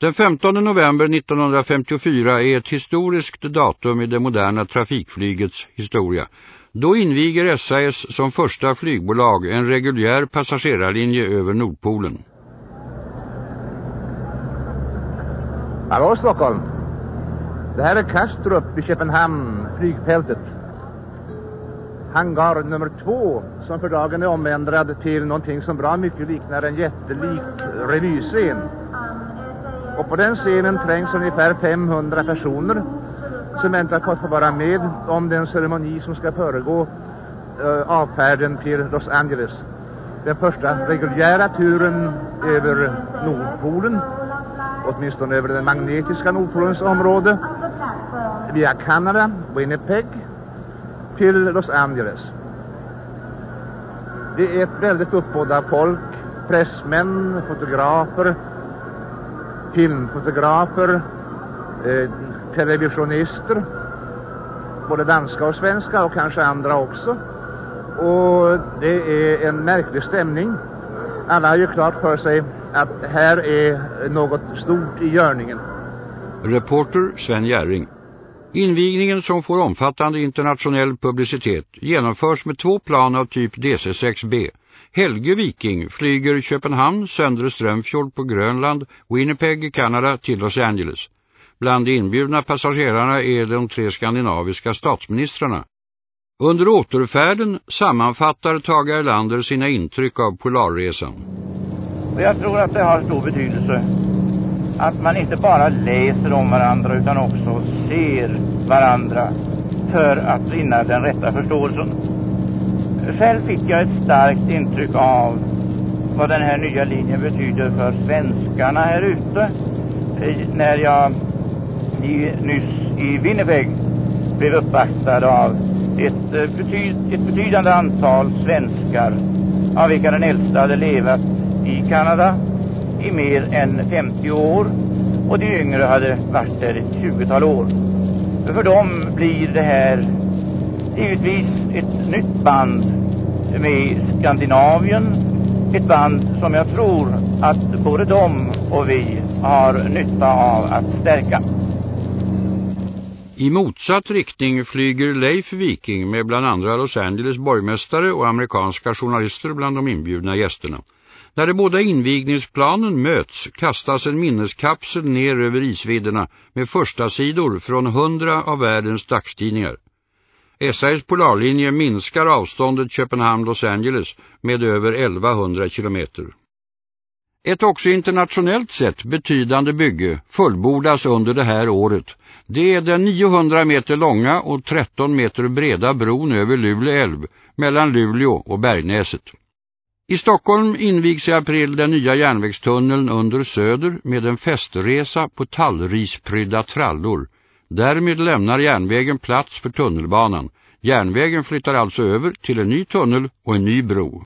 Den 15 november 1954 är ett historiskt datum i det moderna trafikflygets historia. Då inviger SAS som första flygbolag en reguljär passagerarlinje över Nordpolen. Hallå Stockholm! Det här är Kastrup i Köpenhamn, flygfältet. Hangar nummer två som för dagen är omändrad till någonting som bra mycket liknar en jättelik revyscen. Och på den scenen trängs ungefär 500 personer som väntar på att få vara med om den ceremoni som ska föregå eh, avfärden till Los Angeles. Den första reguljära turen över Nordpolen, åtminstone över den magnetiska Nordpolens område, via Kanada, Winnipeg, till Los Angeles. Det är ett väldigt uppbåd av folk, pressmän, fotografer, filmfotografer, eh, televisionister, både danska och svenska och kanske andra också. Och det är en märklig stämning. Alla har ju klart för sig att här är något stort i görningen. Reporter Sven Järring. Invigningen som får omfattande internationell publicitet genomförs med två plan av typ DC-6B. Helge Viking flyger Köpenhamn, Söndre Strömfjord på Grönland, Winnipeg i Kanada till Los Angeles. Bland de inbjudna passagerarna är de tre skandinaviska statsministrarna. Under återfärden sammanfattar Tage Erlander sina intryck av Polarresan. Jag tror att det har stor betydelse att man inte bara läser om varandra utan också ser varandra för att vinna den rätta förståelsen. Själv fick jag ett starkt intryck av vad den här nya linjen betyder för svenskarna här ute eh, när jag i, nyss i Winnipeg blev uppvaktad av ett, eh, betyd, ett betydande antal svenskar av vilka den äldsta hade levat i Kanada i mer än 50 år och de yngre hade varit där ett 20-tal år. För dem blir det här givetvis ett nytt band med Skandinavien. Ett band som jag tror att både de och vi har nytta av att stärka. I motsatt riktning flyger Leif Viking med bland andra Los Angeles borgmästare och amerikanska journalister bland de inbjudna gästerna. När de båda invigningsplanen möts kastas en minneskapsel ner över isvidderna med första sidor från hundra av världens dagstidningar. SAS polarlinje minskar avståndet Köpenhamn-Los Angeles med över 1100 kilometer. Ett också internationellt sett betydande bygge fullbordas under det här året. Det är den 900 meter långa och 13 meter breda bron över Luleå älv mellan Luleå och Bergnäset. I Stockholm invigs i april den nya järnvägstunneln under Söder med en festresa på tallrisprydda trallor. Därmed lämnar järnvägen plats för tunnelbanan. Järnvägen flyttar alltså över till en ny tunnel och en ny bro.